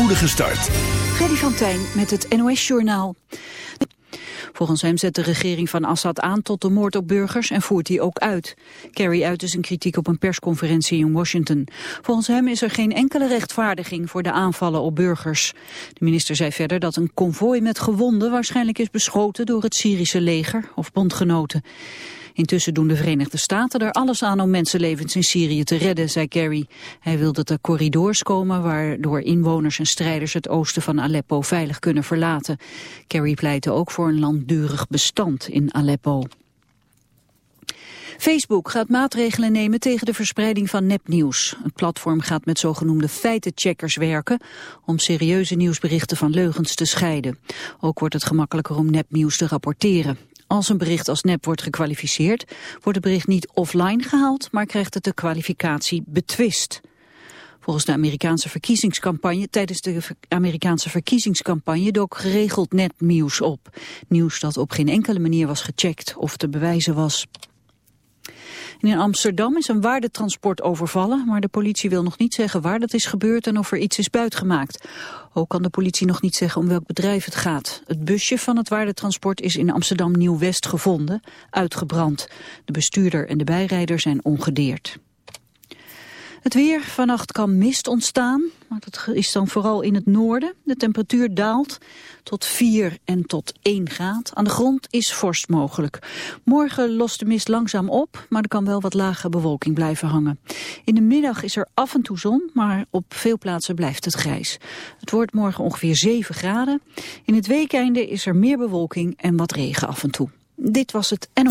spoedige start. Freddy van met het NOS-journaal. Volgens hem zet de regering van Assad aan tot de moord op burgers en voert die ook uit. Kerry uit zijn kritiek op een persconferentie in Washington. Volgens hem is er geen enkele rechtvaardiging voor de aanvallen op burgers. De minister zei verder dat een konvooi met gewonden waarschijnlijk is beschoten door het Syrische leger of bondgenoten. Intussen doen de Verenigde Staten er alles aan om mensenlevens in Syrië te redden, zei Kerry. Hij wil dat er corridors komen waardoor inwoners en strijders het oosten van Aleppo veilig kunnen verlaten. Kerry pleitte ook voor een langdurig bestand in Aleppo. Facebook gaat maatregelen nemen tegen de verspreiding van nepnieuws. Het platform gaat met zogenoemde feitencheckers werken om serieuze nieuwsberichten van leugens te scheiden. Ook wordt het gemakkelijker om nepnieuws te rapporteren. Als een bericht als nep wordt gekwalificeerd, wordt het bericht niet offline gehaald, maar krijgt het de kwalificatie betwist. Volgens de Amerikaanse verkiezingscampagne, tijdens de Amerikaanse verkiezingscampagne dook geregeld nepnieuws op. Nieuws dat op geen enkele manier was gecheckt of te bewijzen was in Amsterdam is een waardetransport overvallen, maar de politie wil nog niet zeggen waar dat is gebeurd en of er iets is buitgemaakt. Ook kan de politie nog niet zeggen om welk bedrijf het gaat. Het busje van het waardetransport is in Amsterdam Nieuw-West gevonden, uitgebrand. De bestuurder en de bijrijder zijn ongedeerd. Het weer, vannacht kan mist ontstaan, maar dat is dan vooral in het noorden. De temperatuur daalt tot 4 en tot 1 graad. Aan de grond is vorst mogelijk. Morgen lost de mist langzaam op, maar er kan wel wat lage bewolking blijven hangen. In de middag is er af en toe zon, maar op veel plaatsen blijft het grijs. Het wordt morgen ongeveer 7 graden. In het weekeinde is er meer bewolking en wat regen af en toe. Dit was het en...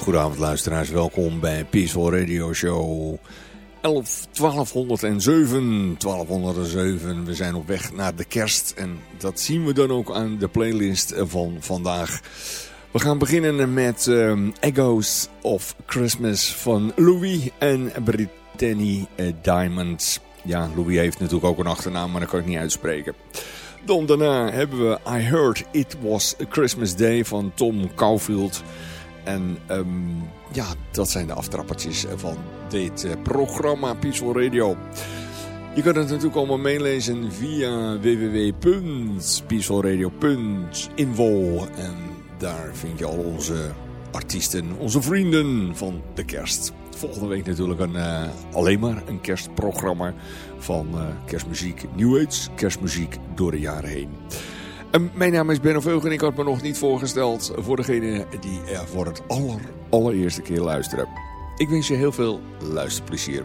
Hele goede avond luisteraars, welkom bij Peaceful Radio Show 11, 1207, 1207. We zijn op weg naar de kerst en dat zien we dan ook aan de playlist van vandaag. We gaan beginnen met um, Echoes of Christmas van Louis en Brittany Diamonds. Ja, Louis heeft natuurlijk ook een achternaam, maar dat kan ik niet uitspreken. Dan daarna hebben we I Heard It Was Christmas Day van Tom Caulfield... En um, ja, dat zijn de aftrappertjes van dit uh, programma Peaceful Radio. Je kunt het natuurlijk allemaal meelezen via www.peacefulradio.info En daar vind je al onze artiesten, onze vrienden van de kerst. Volgende week natuurlijk een, uh, alleen maar een kerstprogramma van uh, kerstmuziek, New Age, kerstmuziek door de jaren heen. En mijn naam is Benno Veug en ik had me nog niet voorgesteld voor degene die er voor het aller, allereerste keer luisteren. Ik wens je heel veel luisterplezier.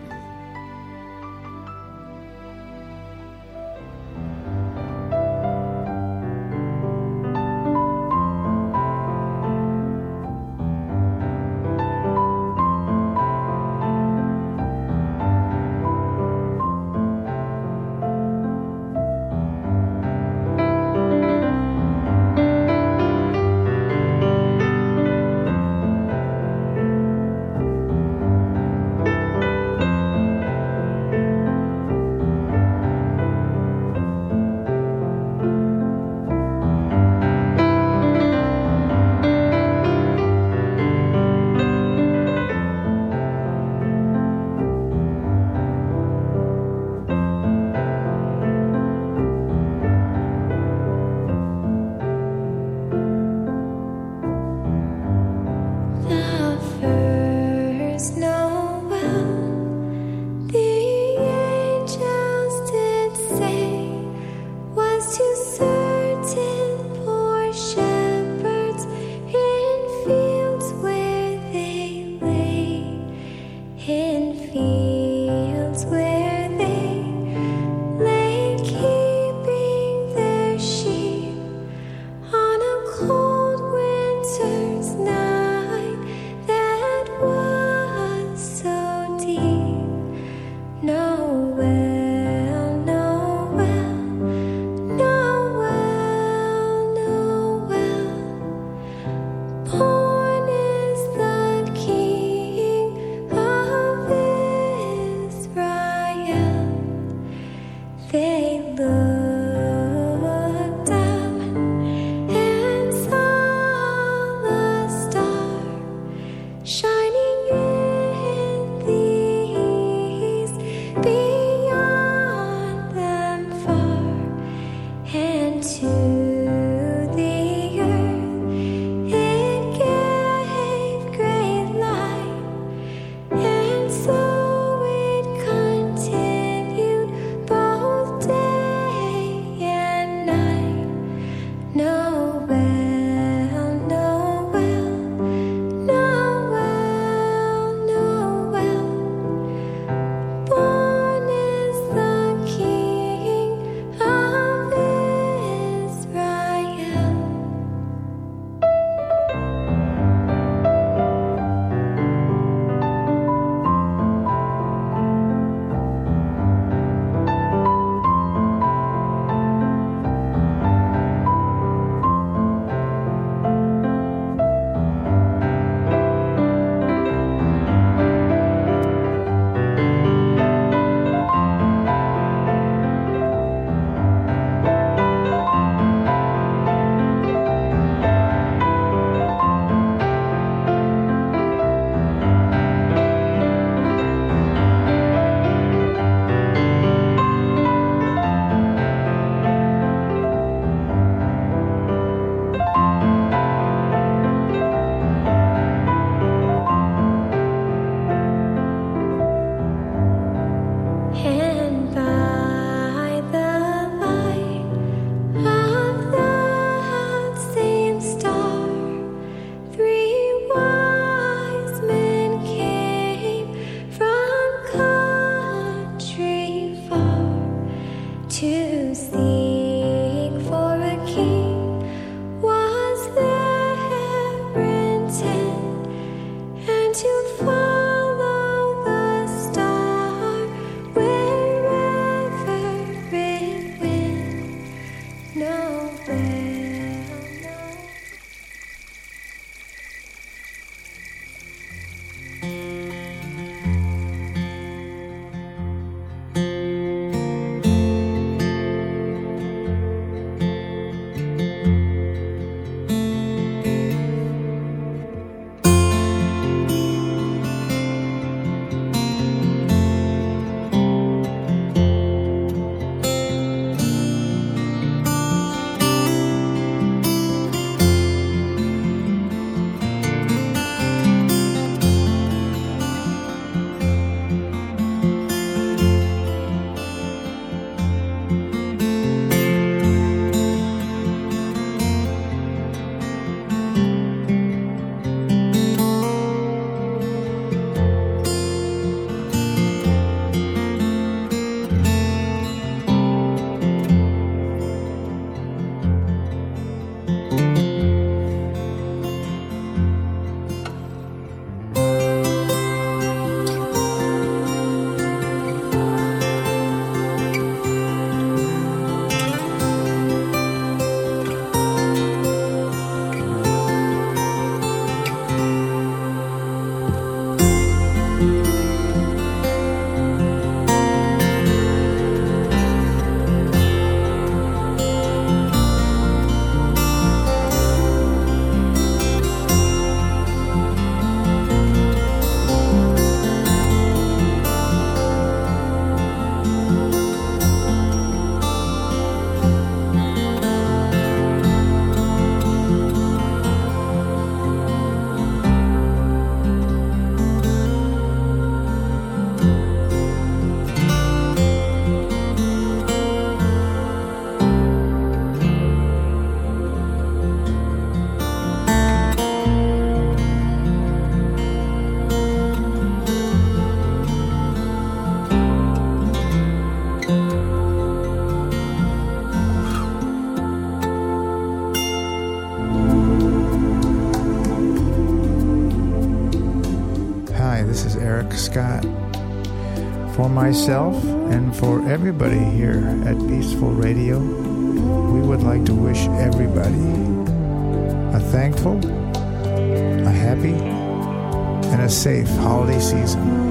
Myself and for everybody here at Peaceful Radio, we would like to wish everybody a thankful, a happy, and a safe holiday season.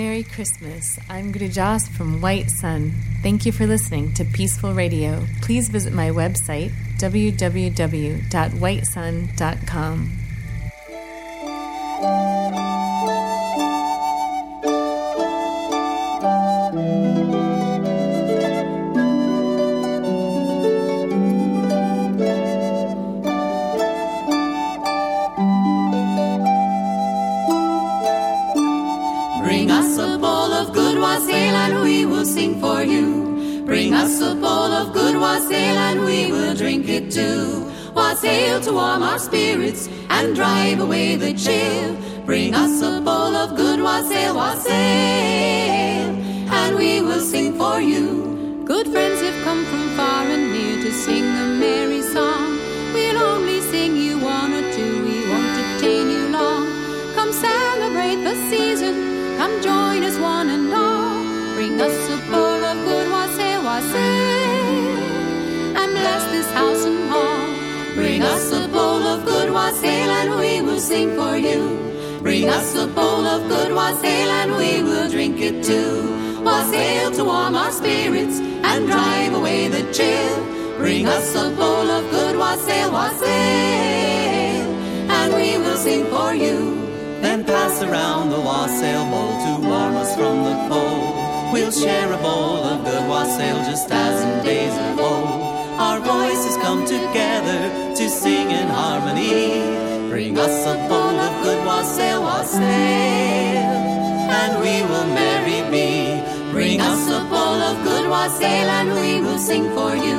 Merry Christmas. I'm Grujas from White Sun. Thank you for listening to Peaceful Radio. Please visit my website, www.whitesun.com. away the chill. Bring us a the chill. Bring us a bowl of good wassail, wassail, and we will sing for you. Then pass around the wassail bowl to warm us from the cold. We'll share a bowl of good wassail just as in days of old. Our voices come together to sing in harmony. Bring us a bowl of good wassail, wassail, and we will merry be. Bring us a bowl of good wassail, and we will sing for you.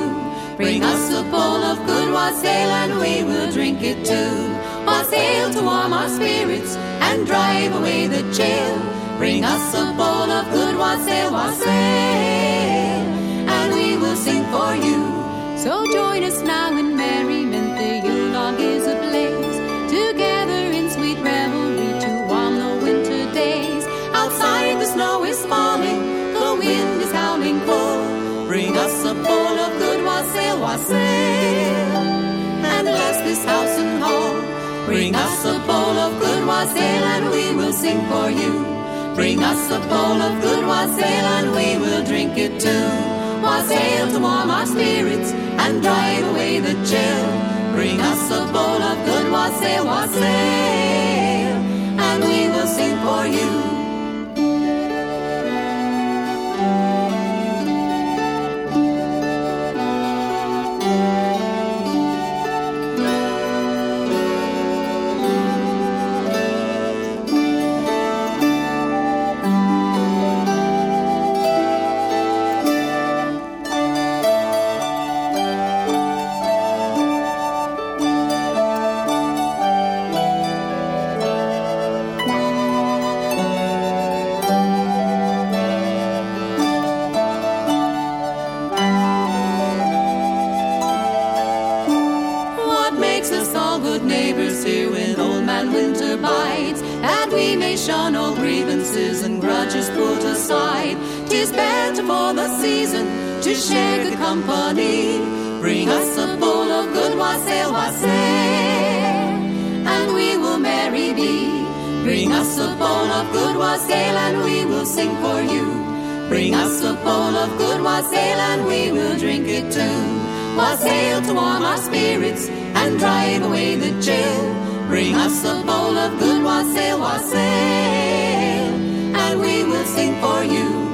Bring us a bowl of good wassail, and we will drink it too. Wassail to warm our spirits and drive away the chill. Bring us a bowl of good wassail, wassail, and we will sing for you. So join us now in wassail, and bless this house and hall. Bring us a bowl of good wassail and we will sing for you. Bring us a bowl of good wassail and we will drink it too wassail to warm our spirits and drive away the chill. Bring us a bowl of good wassail, wassail, and we will sing for you. bring us a bowl of good wassail, wassail, and we will merry be. Bring us a bowl of good wassail, and we will sing for you. Bring us a bowl of good wassail, and we will drink it too. Wassail to warm our spirits and drive away the chill. Bring us a bowl of good wassail, wassail, and we will sing for you.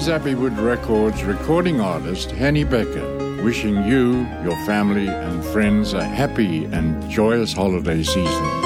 Is Abbeywood Records recording artist Henny Becker, wishing you, your family, and friends a happy and joyous holiday season.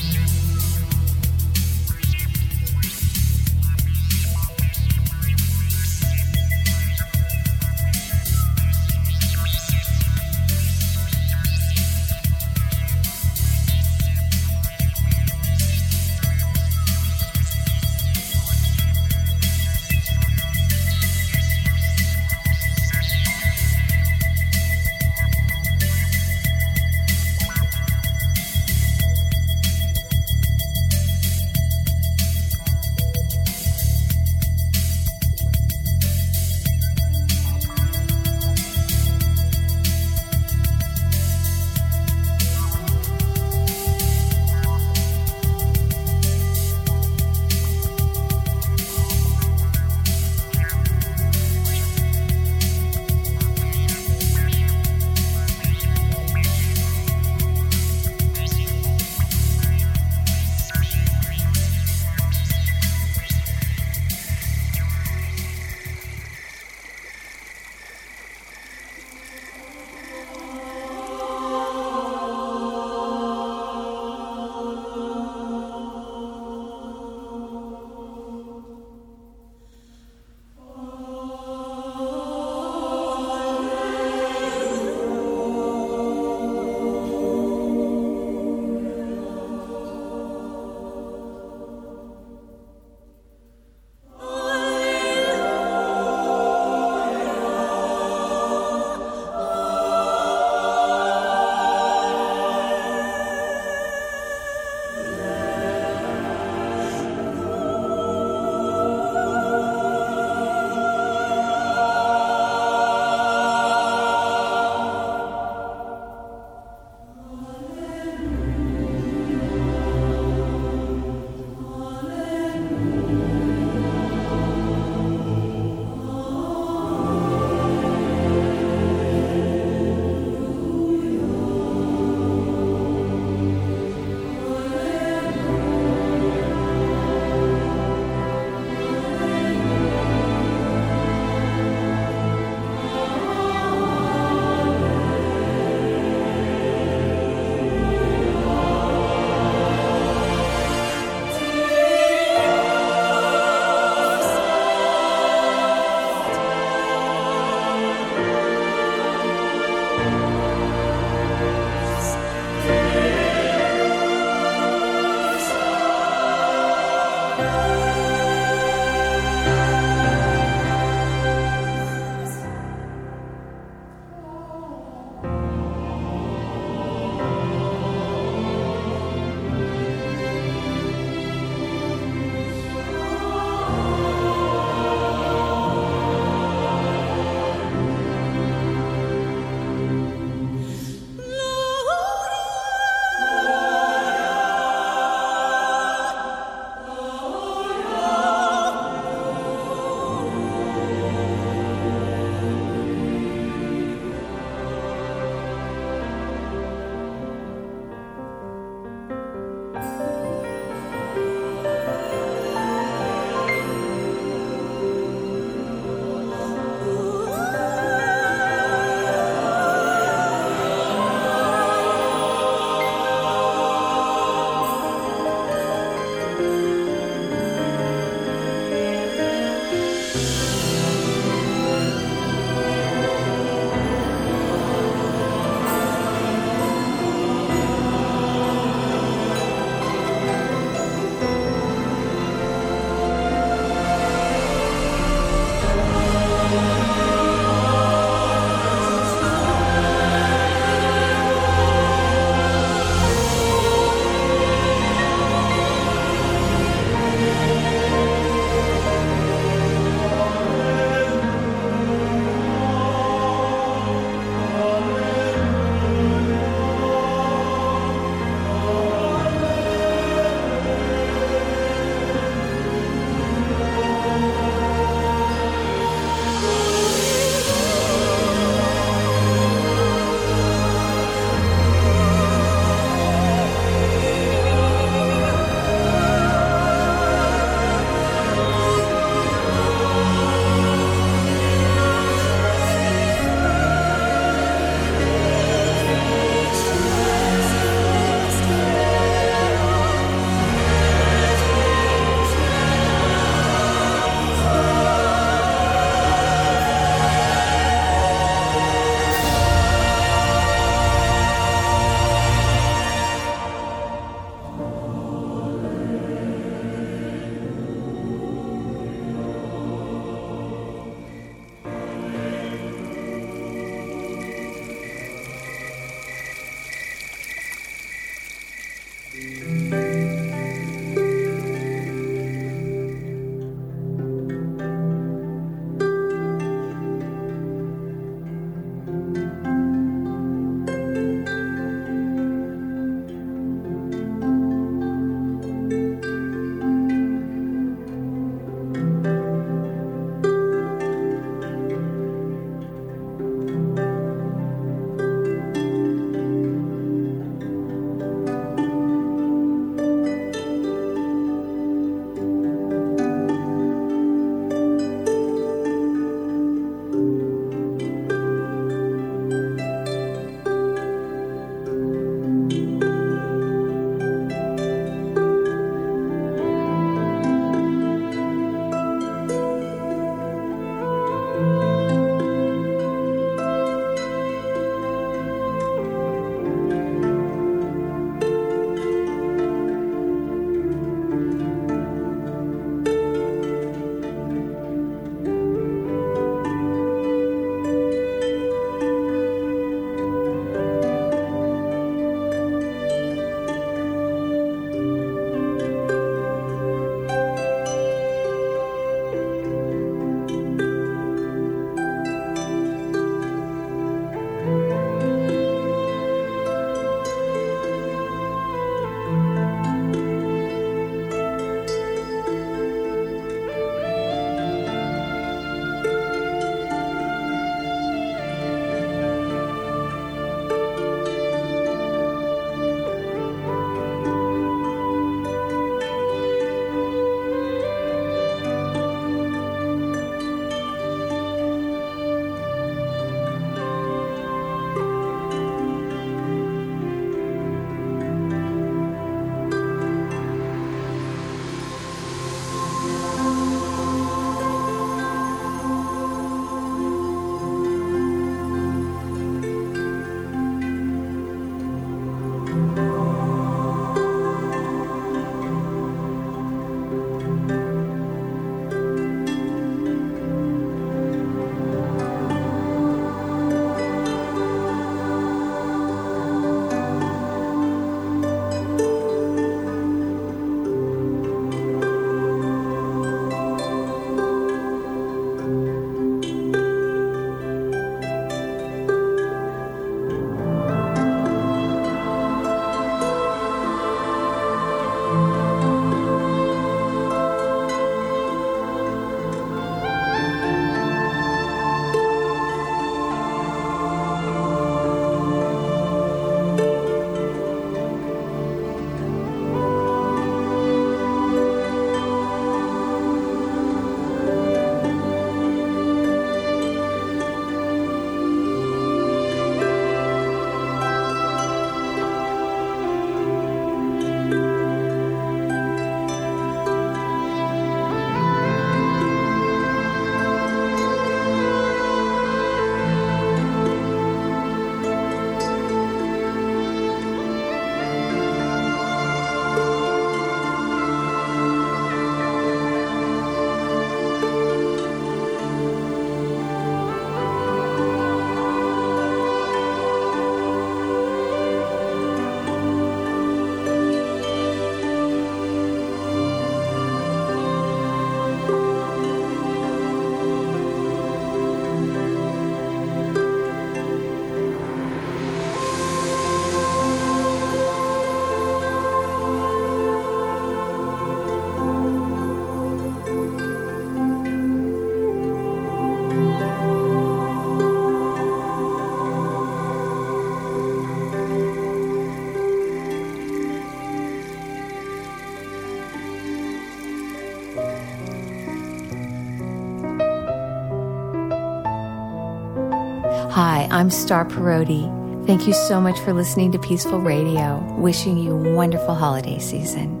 I'm Star Parodi. Thank you so much for listening to Peaceful Radio. Wishing you a wonderful holiday season.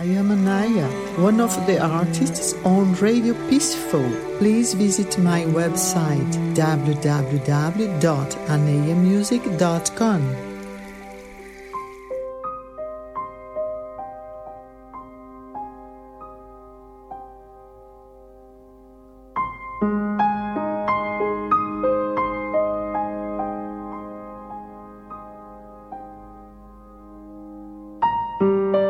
I am Anaya, one of the artists on Radio Peaceful. Please visit my website www.anayamusic.com. star,